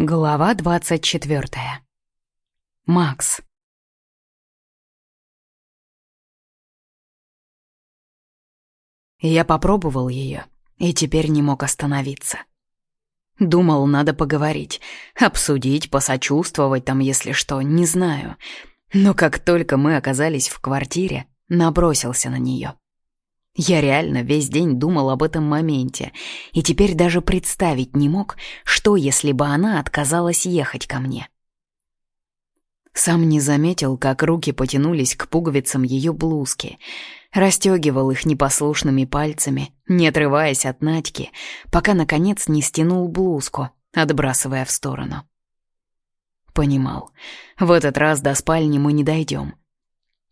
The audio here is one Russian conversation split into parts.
Глава двадцать четвертая. Макс. Я попробовал ее и теперь не мог остановиться. Думал, надо поговорить, обсудить, посочувствовать там, если что, не знаю. Но как только мы оказались в квартире, набросился на нее. Я реально весь день думал об этом моменте, и теперь даже представить не мог, что если бы она отказалась ехать ко мне. Сам не заметил, как руки потянулись к пуговицам ее блузки, расстегивал их непослушными пальцами, не отрываясь от Надьки, пока, наконец, не стянул блузку, отбрасывая в сторону. Понимал, в этот раз до спальни мы не дойдем,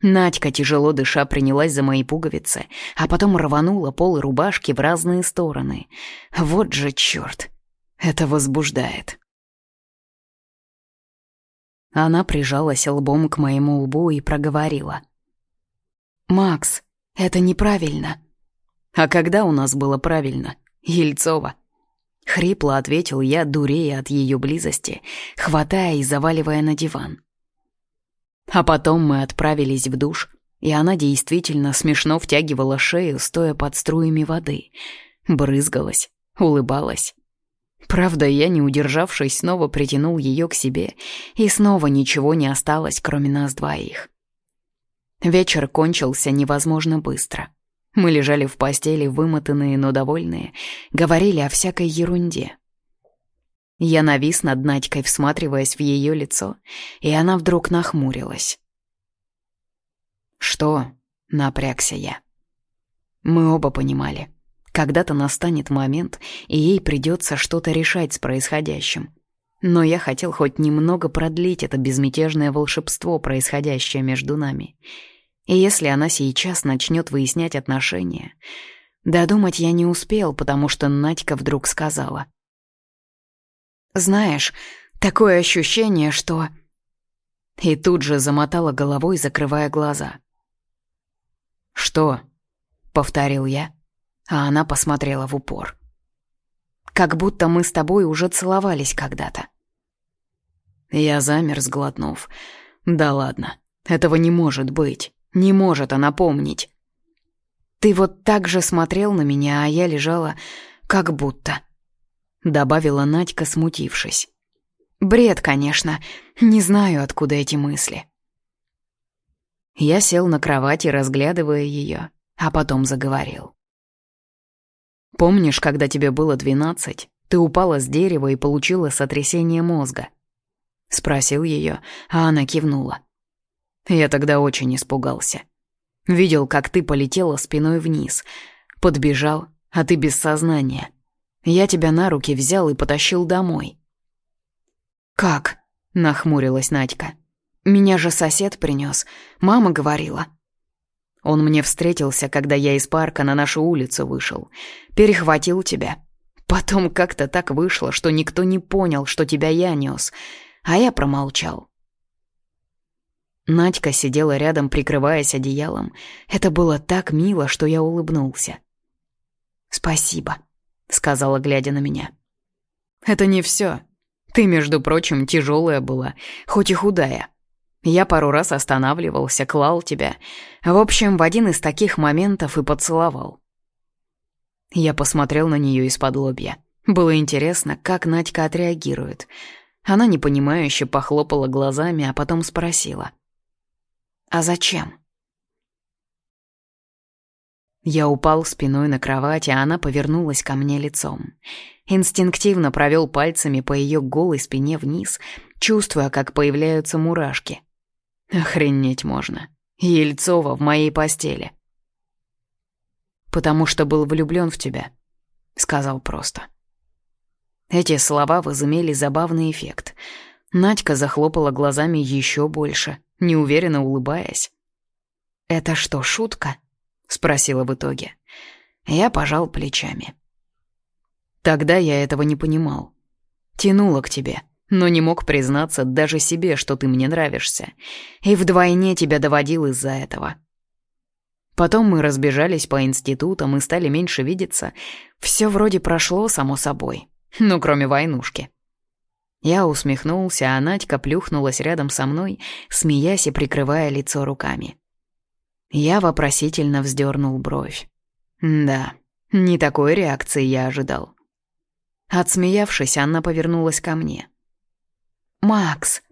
Надька, тяжело дыша, принялась за мои пуговицы, а потом рванула полы рубашки в разные стороны. Вот же чёрт! Это возбуждает. Она прижалась лбом к моему лбу и проговорила. «Макс, это неправильно». «А когда у нас было правильно? Ельцова?» Хрипло ответил я, дурея от ее близости, хватая и заваливая на диван. А потом мы отправились в душ, и она действительно смешно втягивала шею, стоя под струями воды. Брызгалась, улыбалась. Правда, я, не удержавшись, снова притянул ее к себе, и снова ничего не осталось, кроме нас двоих. Вечер кончился невозможно быстро. Мы лежали в постели, вымотанные, но довольные, говорили о всякой ерунде. Я навис над Надькой, всматриваясь в ее лицо, и она вдруг нахмурилась. «Что?» — напрягся я. Мы оба понимали. Когда-то настанет момент, и ей придется что-то решать с происходящим. Но я хотел хоть немного продлить это безмятежное волшебство, происходящее между нами. И если она сейчас начнет выяснять отношения... Додумать я не успел, потому что Надька вдруг сказала. Знаешь, такое ощущение, что...» И тут же замотала головой, закрывая глаза. «Что?» — повторил я, а она посмотрела в упор. «Как будто мы с тобой уже целовались когда-то». Я замер, сглотнув. «Да ладно, этого не может быть. Не может она помнить». «Ты вот так же смотрел на меня, а я лежала как будто...» добавила Надька, смутившись. Бред, конечно. Не знаю, откуда эти мысли. Я сел на кровати, разглядывая ее, а потом заговорил. Помнишь, когда тебе было двенадцать, ты упала с дерева и получила сотрясение мозга? Спросил ее, а она кивнула. Я тогда очень испугался. Видел, как ты полетела спиной вниз, подбежал, а ты без сознания. Я тебя на руки взял и потащил домой». «Как?» — нахмурилась Надька. «Меня же сосед принес. Мама говорила». Он мне встретился, когда я из парка на нашу улицу вышел. Перехватил тебя. Потом как-то так вышло, что никто не понял, что тебя я нес, а я промолчал. Надька сидела рядом, прикрываясь одеялом. Это было так мило, что я улыбнулся. «Спасибо», — сказала, глядя на меня. «Это не все. Ты, между прочим, тяжелая была, хоть и худая. Я пару раз останавливался, клал тебя. В общем, в один из таких моментов и поцеловал». Я посмотрел на нее из-под лобья. Было интересно, как Надька отреагирует. Она непонимающе похлопала глазами, а потом спросила. «А зачем?» Я упал спиной на кровать, а она повернулась ко мне лицом. Инстинктивно провел пальцами по ее голой спине вниз, чувствуя, как появляются мурашки. Охренеть можно. Ельцова в моей постели. «Потому что был влюблен в тебя», — сказал просто. Эти слова возымели забавный эффект. Надька захлопала глазами еще больше, неуверенно улыбаясь. «Это что, шутка?» — спросила в итоге. Я пожал плечами. Тогда я этого не понимал. Тянула к тебе, но не мог признаться даже себе, что ты мне нравишься. И вдвойне тебя доводил из-за этого. Потом мы разбежались по институтам и стали меньше видеться. Все вроде прошло само собой, ну, кроме войнушки. Я усмехнулся, а Надька плюхнулась рядом со мной, смеясь и прикрывая лицо руками. Я вопросительно вздернул бровь. Да, не такой реакции я ожидал. Отсмеявшись, она повернулась ко мне. «Макс,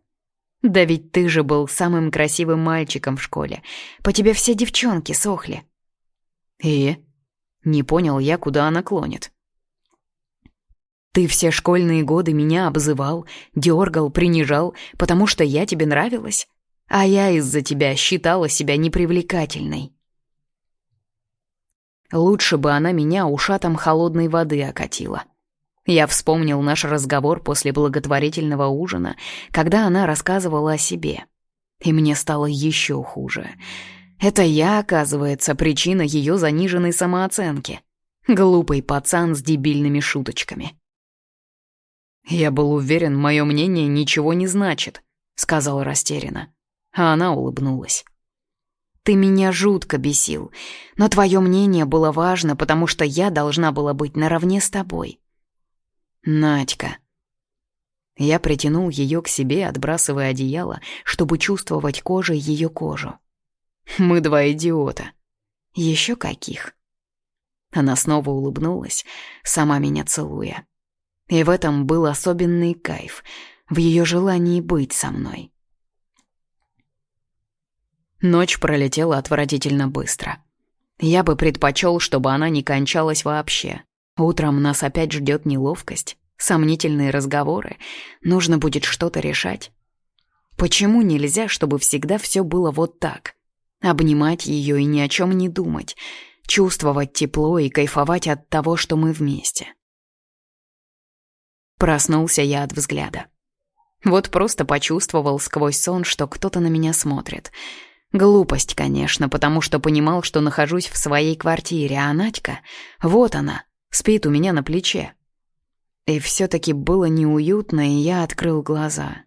да ведь ты же был самым красивым мальчиком в школе. По тебе все девчонки сохли». «И?» Не понял я, куда она клонит. «Ты все школьные годы меня обзывал, дергал, принижал, потому что я тебе нравилась, а я из-за тебя считала себя непривлекательной». Лучше бы она меня ушатом холодной воды окатила. Я вспомнил наш разговор после благотворительного ужина, когда она рассказывала о себе. И мне стало еще хуже. Это я, оказывается, причина ее заниженной самооценки. Глупый пацан с дебильными шуточками. «Я был уверен, мое мнение ничего не значит», — сказал растерянно. А она улыбнулась. «Ты меня жутко бесил, но твое мнение было важно, потому что я должна была быть наравне с тобой. Надька. Я притянул ее к себе, отбрасывая одеяло, чтобы чувствовать кожей ее кожу. Мы два идиота. Еще каких? Она снова улыбнулась, сама меня целуя. И в этом был особенный кайф, в ее желании быть со мной. Ночь пролетела отвратительно быстро. Я бы предпочел, чтобы она не кончалась вообще. Утром нас опять ждет неловкость, сомнительные разговоры, нужно будет что-то решать. Почему нельзя, чтобы всегда все было вот так? Обнимать ее и ни о чем не думать, чувствовать тепло и кайфовать от того, что мы вместе. Проснулся я от взгляда. Вот просто почувствовал сквозь сон, что кто-то на меня смотрит. Глупость, конечно, потому что понимал, что нахожусь в своей квартире, а Надька, вот она, спит у меня на плече. И все-таки было неуютно, и я открыл глаза.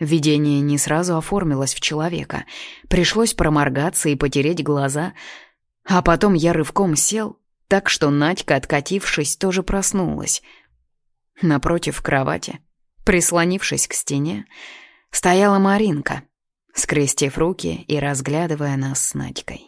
Видение не сразу оформилось в человека. Пришлось проморгаться и потереть глаза. А потом я рывком сел, так что Надька, откатившись, тоже проснулась. Напротив кровати, прислонившись к стене, стояла Маринка, скрестив руки и разглядывая нас с Надькой.